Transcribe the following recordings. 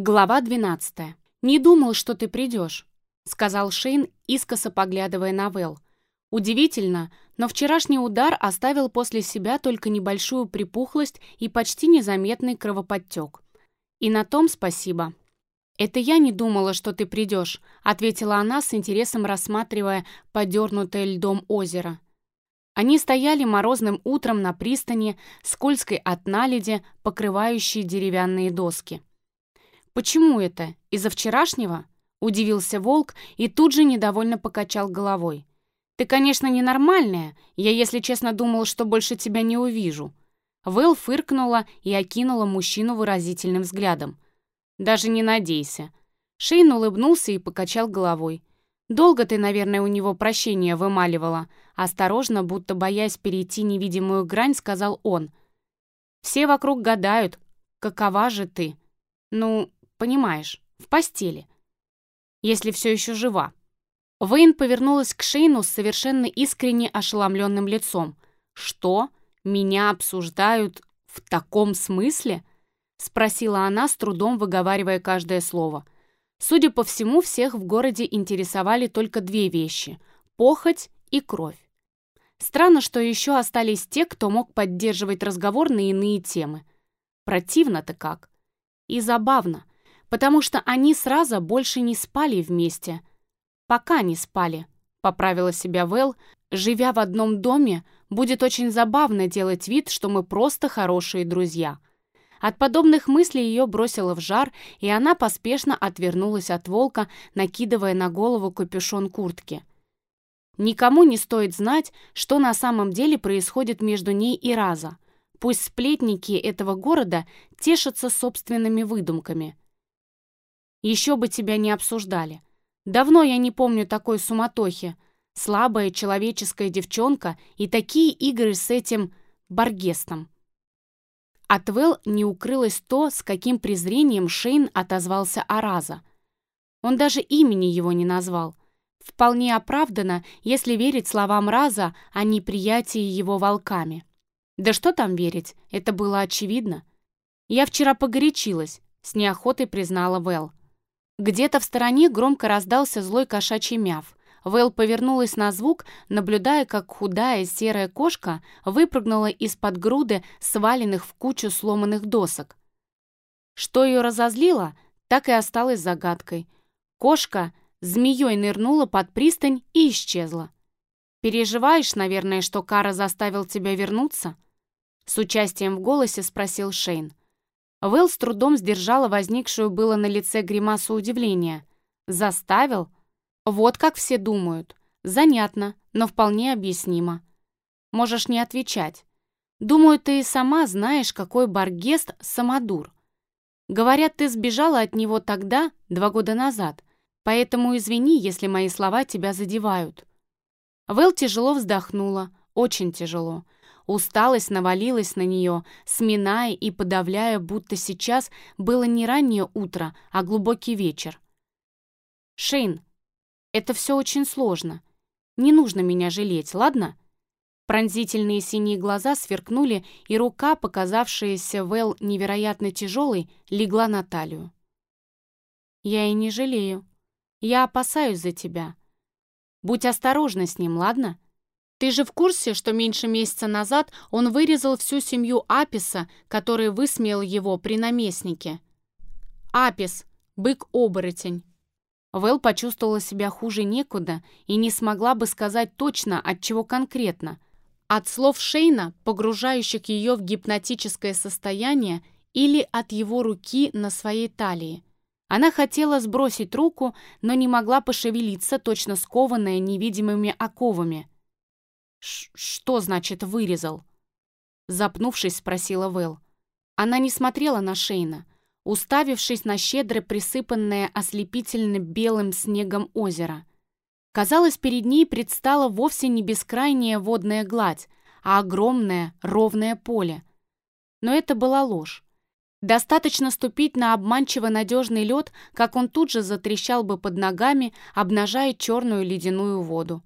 Глава 12. «Не думал, что ты придешь», — сказал Шейн, искоса поглядывая на Вэл. Удивительно, но вчерашний удар оставил после себя только небольшую припухлость и почти незаметный кровоподтек. И на том спасибо. «Это я не думала, что ты придешь», — ответила она с интересом, рассматривая подернутое льдом озеро. Они стояли морозным утром на пристани, скользкой от наледи, покрывающей деревянные доски. «Почему это? Из-за вчерашнего?» — удивился волк и тут же недовольно покачал головой. «Ты, конечно, ненормальная. Я, если честно, думал, что больше тебя не увижу». Вэл фыркнула и окинула мужчину выразительным взглядом. «Даже не надейся». Шейн улыбнулся и покачал головой. «Долго ты, наверное, у него прощения вымаливала». Осторожно, будто боясь перейти невидимую грань, сказал он. «Все вокруг гадают, какова же ты. Ну, Понимаешь, в постели. Если все еще жива. Вейн повернулась к Шейну с совершенно искренне ошеломленным лицом. «Что? Меня обсуждают в таком смысле?» Спросила она, с трудом выговаривая каждое слово. Судя по всему, всех в городе интересовали только две вещи – похоть и кровь. Странно, что еще остались те, кто мог поддерживать разговор на иные темы. Противно-то как. И забавно потому что они сразу больше не спали вместе. Пока не спали, поправила себя Вэл, живя в одном доме, будет очень забавно делать вид, что мы просто хорошие друзья. От подобных мыслей ее бросило в жар, и она поспешно отвернулась от волка, накидывая на голову капюшон куртки. Никому не стоит знать, что на самом деле происходит между ней и Раза. Пусть сплетники этого города тешатся собственными выдумками. Еще бы тебя не обсуждали. Давно я не помню такой суматохи. Слабая человеческая девчонка и такие игры с этим Баргестом. От Вэл не укрылось то, с каким презрением Шейн отозвался о Раза. Он даже имени его не назвал. Вполне оправдано, если верить словам Раза о неприятии его волками. Да что там верить, это было очевидно. Я вчера погорячилась, с неохотой признала Вэл. Где-то в стороне громко раздался злой кошачий мяв. Вэл повернулась на звук, наблюдая, как худая серая кошка выпрыгнула из-под груды сваленных в кучу сломанных досок. Что ее разозлило, так и осталось загадкой. Кошка змеей нырнула под пристань и исчезла. «Переживаешь, наверное, что Кара заставил тебя вернуться?» С участием в голосе спросил Шейн. Вэл с трудом сдержала возникшую было на лице гримасу удивления. «Заставил? Вот как все думают. Занятно, но вполне объяснимо. Можешь не отвечать. Думаю, ты и сама знаешь, какой Баргест самодур. Говорят, ты сбежала от него тогда, два года назад, поэтому извини, если мои слова тебя задевают». Вэл тяжело вздохнула, очень тяжело. Усталость навалилась на нее, сминая и подавляя, будто сейчас было не раннее утро, а глубокий вечер. «Шейн, это все очень сложно. Не нужно меня жалеть, ладно?» Пронзительные синие глаза сверкнули, и рука, показавшаяся Вэл невероятно тяжелой, легла на талию. «Я и не жалею. Я опасаюсь за тебя. Будь осторожна с ним, ладно?» Ты же в курсе, что меньше месяца назад он вырезал всю семью Аписа, который высмеял его при наместнике? Апис, бык-оборотень. Вэл почувствовала себя хуже некуда и не смогла бы сказать точно, от чего конкретно. От слов Шейна, погружающих ее в гипнотическое состояние, или от его руки на своей талии. Она хотела сбросить руку, но не могла пошевелиться, точно скованная невидимыми оковами. «Что значит вырезал?» Запнувшись, спросила Вэл. Она не смотрела на Шейна, уставившись на щедро присыпанное ослепительно белым снегом озеро. Казалось, перед ней предстала вовсе не бескрайняя водная гладь, а огромное ровное поле. Но это была ложь. Достаточно ступить на обманчиво надежный лед, как он тут же затрещал бы под ногами, обнажая черную ледяную воду.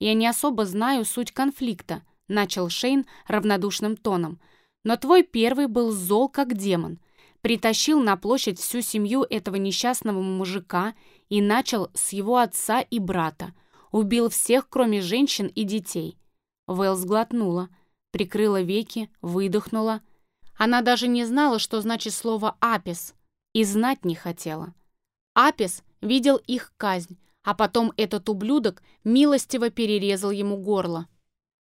«Я не особо знаю суть конфликта», — начал Шейн равнодушным тоном. «Но твой первый был зол, как демон. притащил на площадь всю семью этого несчастного мужика и начал с его отца и брата. Убил всех, кроме женщин и детей. Вэл сглотнула, прикрыла веки, выдохнула. Она даже не знала, что значит слово «апис», и знать не хотела. Апис видел их казнь, а потом этот ублюдок милостиво перерезал ему горло.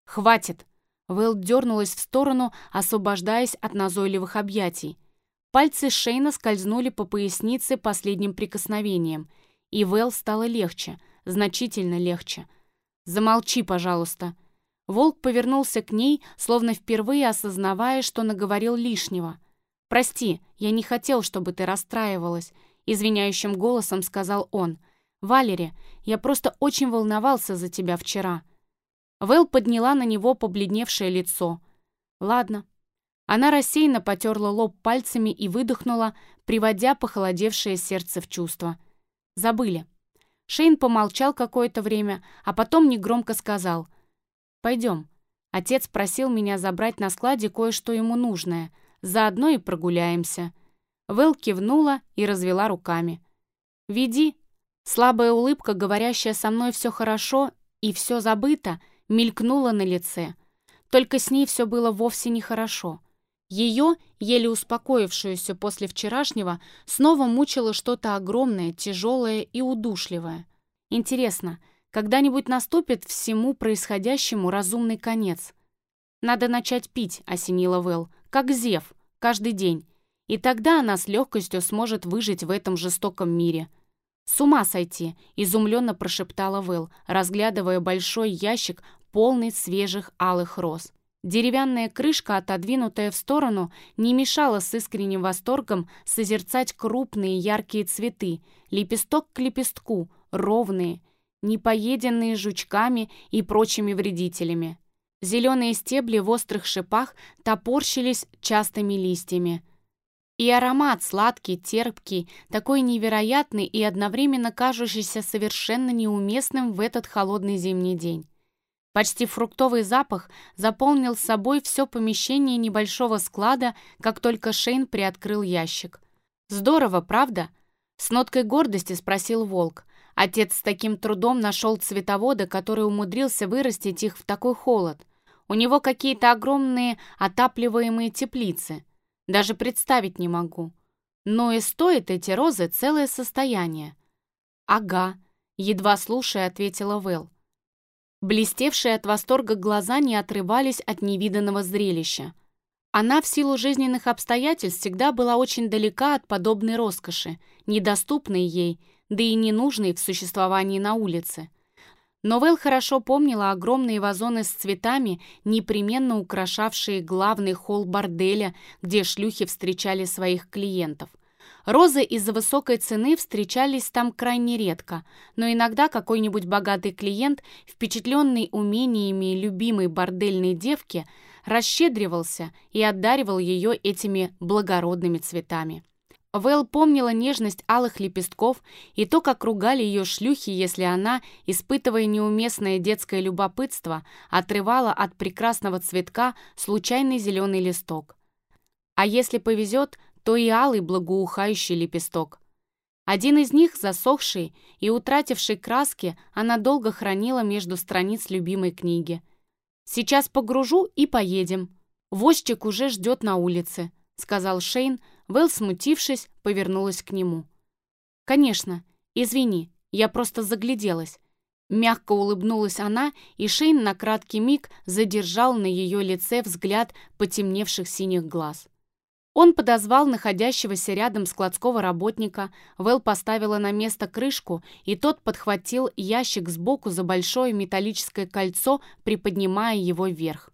«Хватит!» Вэл дернулась в сторону, освобождаясь от назойливых объятий. Пальцы Шейна скользнули по пояснице последним прикосновением, и Вэл стало легче, значительно легче. «Замолчи, пожалуйста». Волк повернулся к ней, словно впервые осознавая, что наговорил лишнего. «Прости, я не хотел, чтобы ты расстраивалась», — извиняющим голосом сказал он. «Валери, я просто очень волновался за тебя вчера». Вэл подняла на него побледневшее лицо. «Ладно». Она рассеянно потерла лоб пальцами и выдохнула, приводя похолодевшее сердце в чувство. «Забыли». Шейн помолчал какое-то время, а потом негромко сказал. «Пойдем. Отец просил меня забрать на складе кое-что ему нужное. Заодно и прогуляемся». Вэл кивнула и развела руками. «Веди». Слабая улыбка, говорящая со мной все хорошо и все забыто, — мелькнула на лице. Только с ней все было вовсе нехорошо. Ее, еле успокоившуюся после вчерашнего, снова мучило что-то огромное, тяжелое и удушливое. Интересно, когда-нибудь наступит всему происходящему разумный конец? Надо начать пить, осенила Вэл, как Зев, каждый день. И тогда она с легкостью сможет выжить в этом жестоком мире. «С ума сойти!» — изумленно прошептала Вэл, разглядывая большой ящик, полный свежих алых роз. Деревянная крышка, отодвинутая в сторону, не мешала с искренним восторгом созерцать крупные яркие цветы, лепесток к лепестку, ровные, не поеденные жучками и прочими вредителями. Зеленые стебли в острых шипах топорщились частыми листьями. И аромат сладкий, терпкий, такой невероятный и одновременно кажущийся совершенно неуместным в этот холодный зимний день. Почти фруктовый запах заполнил собой все помещение небольшого склада, как только Шейн приоткрыл ящик. «Здорово, правда?» С ноткой гордости спросил Волк. Отец с таким трудом нашел цветовода, который умудрился вырастить их в такой холод. У него какие-то огромные отапливаемые теплицы. Даже представить не могу. Но и стоят эти розы целое состояние. «Ага», — едва слушая, ответила Вэл. Блестевшие от восторга глаза не отрывались от невиданного зрелища. Она в силу жизненных обстоятельств всегда была очень далека от подобной роскоши, недоступной ей, да и ненужной в существовании на улице. Но хорошо помнила огромные вазоны с цветами, непременно украшавшие главный холл борделя, где шлюхи встречали своих клиентов. Розы из-за высокой цены встречались там крайне редко, но иногда какой-нибудь богатый клиент, впечатленный умениями любимой бордельной девки, расщедривался и одаривал ее этими благородными цветами. Вэл помнила нежность алых лепестков и то, как ругали ее шлюхи, если она, испытывая неуместное детское любопытство, отрывала от прекрасного цветка случайный зеленый листок. А если повезет, то и алый благоухающий лепесток. Один из них, засохший и утративший краски, она долго хранила между страниц любимой книги. «Сейчас погружу и поедем. Возчик уже ждет на улице», — сказал Шейн. Вэл, смутившись, повернулась к нему. «Конечно. Извини, я просто загляделась». Мягко улыбнулась она, и Шейн на краткий миг задержал на ее лице взгляд потемневших синих глаз. Он подозвал находящегося рядом складского работника, Вэл поставила на место крышку, и тот подхватил ящик сбоку за большое металлическое кольцо, приподнимая его вверх.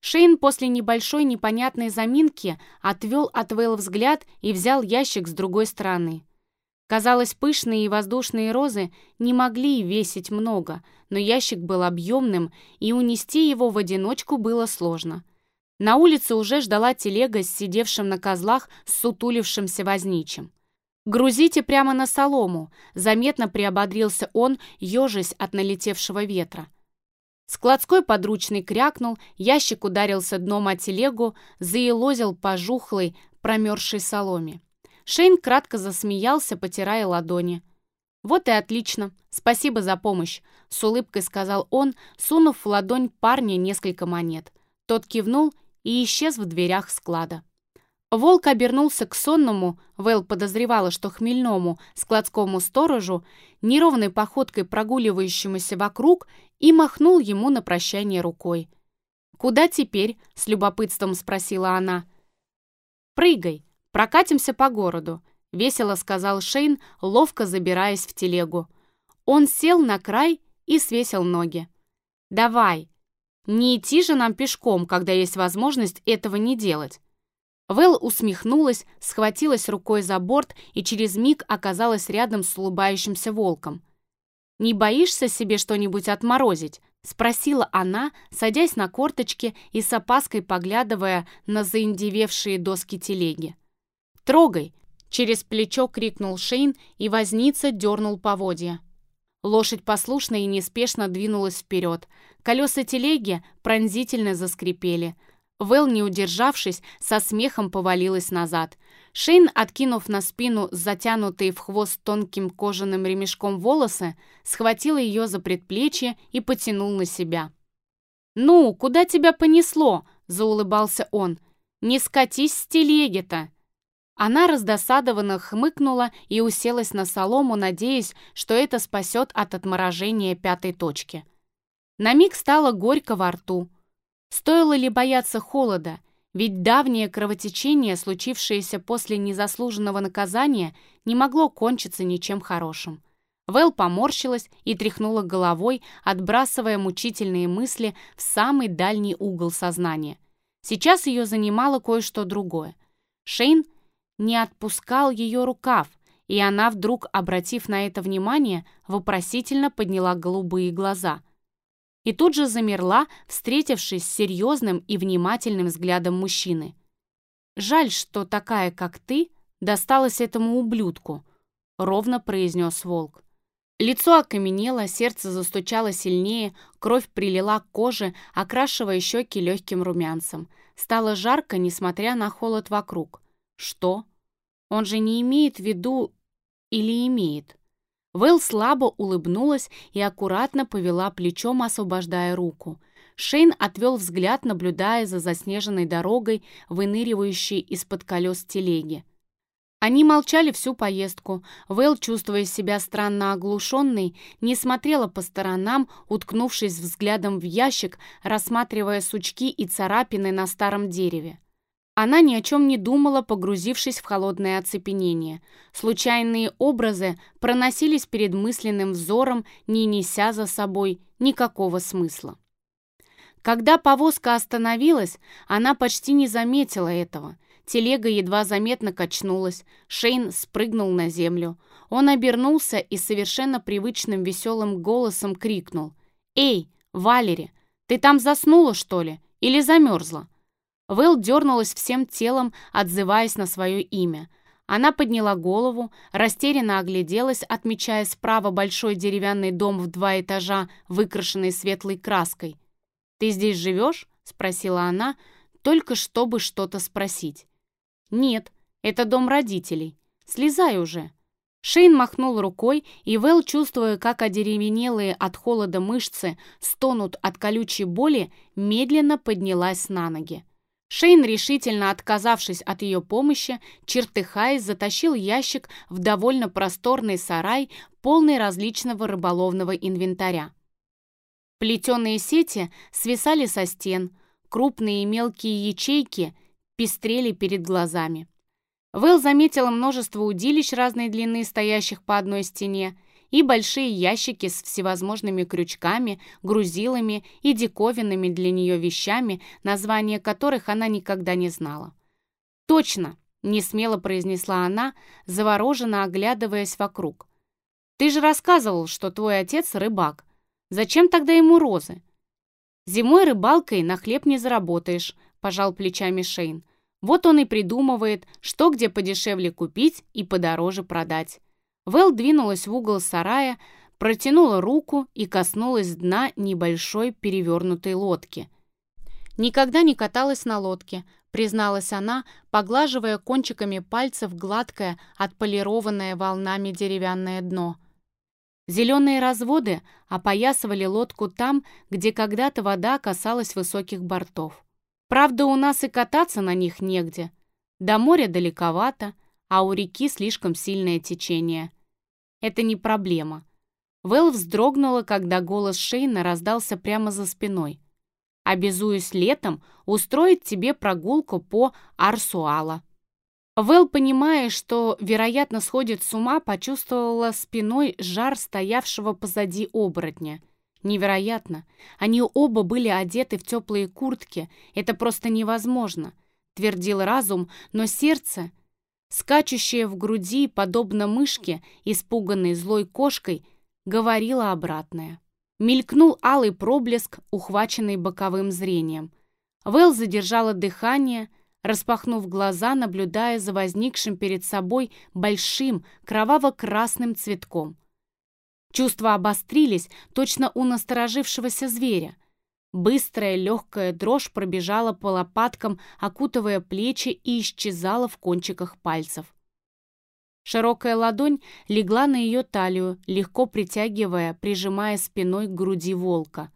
Шейн после небольшой непонятной заминки отвел от Вэл взгляд и взял ящик с другой стороны. Казалось, пышные и воздушные розы не могли весить много, но ящик был объемным, и унести его в одиночку было сложно. На улице уже ждала телега с сидевшим на козлах сутулившимся возничим. «Грузите прямо на солому», — заметно приободрился он, ежась от налетевшего ветра. Складской подручный крякнул, ящик ударился дном о телегу, заелозил пожухлой, промерзшей соломе. Шейн кратко засмеялся, потирая ладони. «Вот и отлично. Спасибо за помощь», — с улыбкой сказал он, сунув в ладонь парня несколько монет. Тот кивнул и исчез в дверях склада. Волк обернулся к сонному, Вэл подозревала, что хмельному, складскому сторожу, неровной походкой прогуливающемуся вокруг, и махнул ему на прощание рукой. «Куда теперь?» — с любопытством спросила она. «Прыгай, прокатимся по городу», — весело сказал Шейн, ловко забираясь в телегу. Он сел на край и свесил ноги. «Давай, не идти же нам пешком, когда есть возможность этого не делать». Вэл усмехнулась, схватилась рукой за борт и через миг оказалась рядом с улыбающимся волком. «Не боишься себе что-нибудь отморозить?» — спросила она, садясь на корточки и с опаской поглядывая на заиндевевшие доски телеги. «Трогай!» — через плечо крикнул Шейн, и возница дернул поводья. Лошадь послушно и неспешно двинулась вперед. Колеса телеги пронзительно заскрипели — Вэл, не удержавшись, со смехом повалилась назад. Шейн, откинув на спину затянутые в хвост тонким кожаным ремешком волосы, схватил ее за предплечье и потянул на себя. «Ну, куда тебя понесло?» — заулыбался он. «Не скатись с телеги-то!» Она раздосадованно хмыкнула и уселась на солому, надеясь, что это спасет от отморожения пятой точки. На миг стало горько во рту. Стоило ли бояться холода? Ведь давнее кровотечение, случившееся после незаслуженного наказания, не могло кончиться ничем хорошим. Вэл поморщилась и тряхнула головой, отбрасывая мучительные мысли в самый дальний угол сознания. Сейчас ее занимало кое-что другое. Шейн не отпускал ее рукав, и она, вдруг обратив на это внимание, вопросительно подняла голубые глаза – и тут же замерла, встретившись с серьезным и внимательным взглядом мужчины. «Жаль, что такая, как ты, досталась этому ублюдку», — ровно произнес волк. Лицо окаменело, сердце застучало сильнее, кровь прилила к коже, окрашивая щеки легким румянцем. Стало жарко, несмотря на холод вокруг. Что? Он же не имеет в виду или имеет? Вэл слабо улыбнулась и аккуратно повела плечом, освобождая руку. Шейн отвел взгляд, наблюдая за заснеженной дорогой, выныривающей из-под колес телеги. Они молчали всю поездку. Вэл, чувствуя себя странно оглушенной, не смотрела по сторонам, уткнувшись взглядом в ящик, рассматривая сучки и царапины на старом дереве. Она ни о чем не думала, погрузившись в холодное оцепенение. Случайные образы проносились перед мысленным взором, не неся за собой никакого смысла. Когда повозка остановилась, она почти не заметила этого. Телега едва заметно качнулась, Шейн спрыгнул на землю. Он обернулся и совершенно привычным веселым голосом крикнул. «Эй, Валери, ты там заснула, что ли? Или замерзла?» Вэл дернулась всем телом, отзываясь на свое имя. Она подняла голову, растерянно огляделась, отмечая справа большой деревянный дом в два этажа, выкрашенный светлой краской. «Ты здесь живешь?» — спросила она, только чтобы что-то спросить. «Нет, это дом родителей. Слезай уже». Шейн махнул рукой, и Вэл, чувствуя, как одеревенелые от холода мышцы стонут от колючей боли, медленно поднялась на ноги. Шейн, решительно отказавшись от ее помощи, чертыхаясь, затащил ящик в довольно просторный сарай, полный различного рыболовного инвентаря. Плетеные сети свисали со стен, крупные и мелкие ячейки пестрели перед глазами. Вэл заметила множество удилищ разной длины, стоящих по одной стене, и большие ящики с всевозможными крючками, грузилами и диковинными для нее вещами, названия которых она никогда не знала. «Точно!» — несмело произнесла она, завороженно оглядываясь вокруг. «Ты же рассказывал, что твой отец рыбак. Зачем тогда ему розы?» «Зимой рыбалкой на хлеб не заработаешь», — пожал плечами Шейн. «Вот он и придумывает, что где подешевле купить и подороже продать. Вэл двинулась в угол сарая, протянула руку и коснулась дна небольшой перевернутой лодки. Никогда не каталась на лодке, призналась она, поглаживая кончиками пальцев гладкое, отполированное волнами деревянное дно. Зеленые разводы опоясывали лодку там, где когда-то вода касалась высоких бортов. Правда, у нас и кататься на них негде. До моря далековато, а у реки слишком сильное течение. Это не проблема. Вэл вздрогнула, когда голос Шейна раздался прямо за спиной. «Обязуюсь летом устроить тебе прогулку по Арсуала». Вэл, понимая, что, вероятно, сходит с ума, почувствовала спиной жар стоявшего позади оборотня. Невероятно. Они оба были одеты в теплые куртки. Это просто невозможно, твердил разум, но сердце, скачущее в груди, подобно мышке, испуганной злой кошкой, говорила обратное. Мелькнул алый проблеск, ухваченный боковым зрением. Вэл задержала дыхание, распахнув глаза, наблюдая за возникшим перед собой большим кроваво-красным цветком. Чувства обострились, точно у насторожившегося зверя. Быстрая легкая дрожь пробежала по лопаткам, окутывая плечи и исчезала в кончиках пальцев. Широкая ладонь легла на ее талию, легко притягивая, прижимая спиной к груди волка.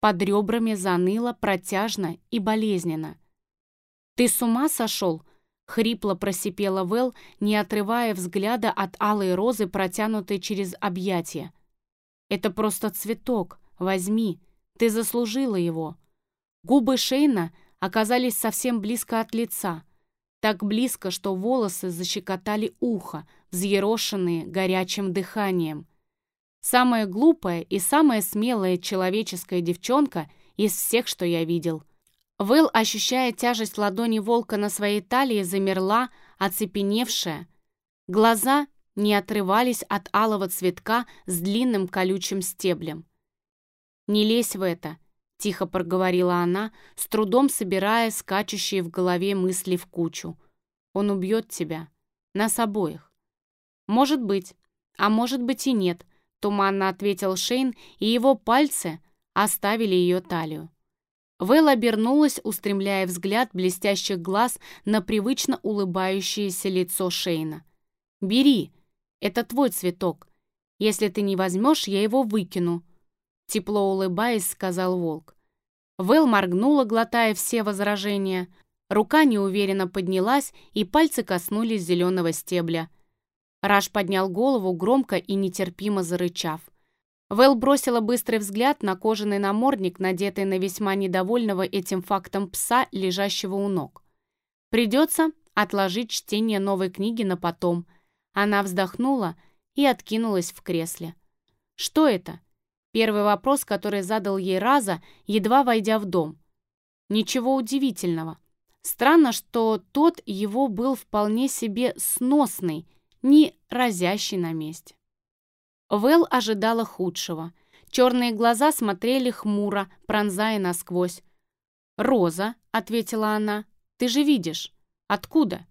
Под ребрами заныло протяжно и болезненно. «Ты с ума сошел?» — хрипло просипела Вэл, не отрывая взгляда от алой розы, протянутой через объятия. «Это просто цветок. Возьми. Ты заслужила его». Губы Шейна оказались совсем близко от лица — так близко, что волосы защекотали ухо, взъерошенные горячим дыханием. Самая глупая и самая смелая человеческая девчонка из всех, что я видел. Вэл, ощущая тяжесть ладони волка на своей талии, замерла, оцепеневшая. Глаза не отрывались от алого цветка с длинным колючим стеблем. «Не лезь в это», — тихо проговорила она, с трудом собирая скачущие в голове мысли в кучу. «Он убьет тебя. Нас обоих». «Может быть, а может быть и нет», — туманно ответил Шейн, и его пальцы оставили ее талию. Вэл обернулась, устремляя взгляд блестящих глаз на привычно улыбающееся лицо Шейна. «Бери, это твой цветок. Если ты не возьмешь, я его выкину», Тепло улыбаясь, сказал волк. Вэл моргнула, глотая все возражения. Рука неуверенно поднялась, и пальцы коснулись зеленого стебля. Раш поднял голову, громко и нетерпимо зарычав. Вэл бросила быстрый взгляд на кожаный намордник, надетый на весьма недовольного этим фактом пса, лежащего у ног. Придется отложить чтение новой книги на потом. Она вздохнула и откинулась в кресле. Что это? Первый вопрос, который задал ей Раза, едва войдя в дом. Ничего удивительного. Странно, что тот его был вполне себе сносный, не разящий на месте. Вэл ожидала худшего. Черные глаза смотрели хмуро, пронзая насквозь. «Роза», — ответила она, — «ты же видишь. Откуда?»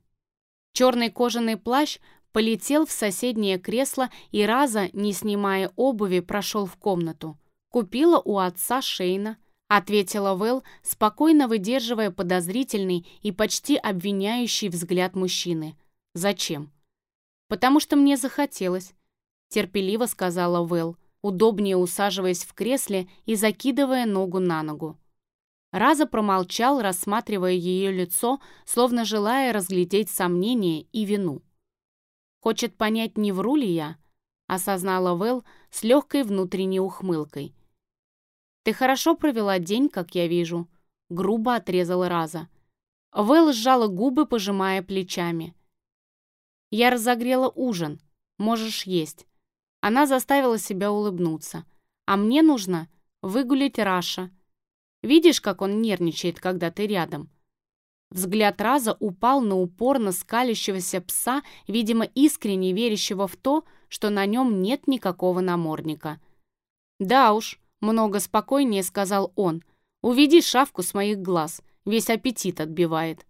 Черный кожаный плащ полетел в соседнее кресло и раза, не снимая обуви, прошел в комнату. «Купила у отца Шейна», — ответила Вэл, спокойно выдерживая подозрительный и почти обвиняющий взгляд мужчины. «Зачем?» «Потому что мне захотелось», — терпеливо сказала Вэл, удобнее усаживаясь в кресле и закидывая ногу на ногу. Раза промолчал, рассматривая ее лицо, словно желая разглядеть сомнение и вину. Хочет понять, не вру ли я?» — осознала Вэл с легкой внутренней ухмылкой. «Ты хорошо провела день, как я вижу», — грубо отрезала Раза. Вэл сжала губы, пожимая плечами. «Я разогрела ужин. Можешь есть». Она заставила себя улыбнуться. «А мне нужно выгулить Раша. Видишь, как он нервничает, когда ты рядом? Взгляд Раза упал на упорно скалящегося пса, видимо, искренне верящего в то, что на нем нет никакого намордника. «Да уж», — много спокойнее сказал он, — «уведи шавку с моих глаз, весь аппетит отбивает».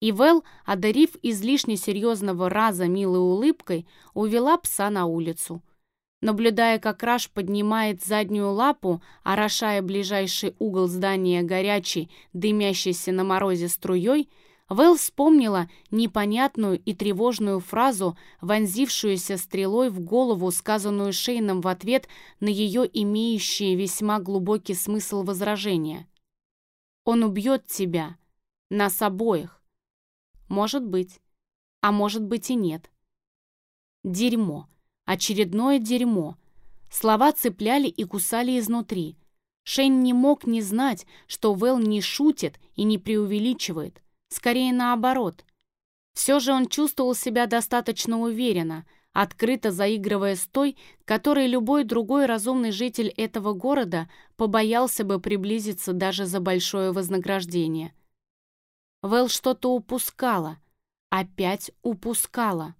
И Вэл, одарив излишне серьезного Раза милой улыбкой, увела пса на улицу. Наблюдая, как Раш поднимает заднюю лапу, орошая ближайший угол здания горячей, дымящейся на морозе струей, Вэл вспомнила непонятную и тревожную фразу, вонзившуюся стрелой в голову, сказанную Шейном в ответ на ее имеющие весьма глубокий смысл возражения. «Он убьет тебя. Нас обоих. Может быть. А может быть и нет. Дерьмо. Очередное дерьмо. Слова цепляли и кусали изнутри. Шейн не мог не знать, что Вэл не шутит и не преувеличивает. Скорее наоборот. Все же он чувствовал себя достаточно уверенно, открыто заигрывая с той, которой любой другой разумный житель этого города побоялся бы приблизиться даже за большое вознаграждение. Вэл что-то упускала, опять упускала.